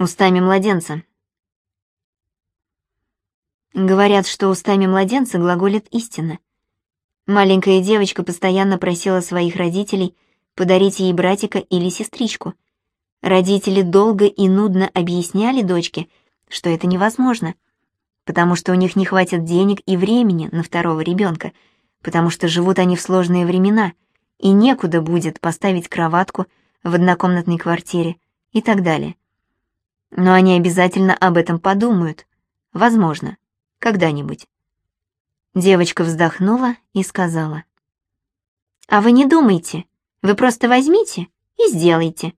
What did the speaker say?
Устами младенца. Говорят, что устами младенца глаголит истина. Маленькая девочка постоянно просила своих родителей подарить ей братика или сестричку. Родители долго и нудно объясняли дочке, что это невозможно, потому что у них не хватит денег и времени на второго ребенка, потому что живут они в сложные времена, и некуда будет поставить кроватку в однокомнатной квартире и так далее. Но они обязательно об этом подумают. Возможно, когда-нибудь. Девочка вздохнула и сказала. «А вы не думайте, вы просто возьмите и сделайте.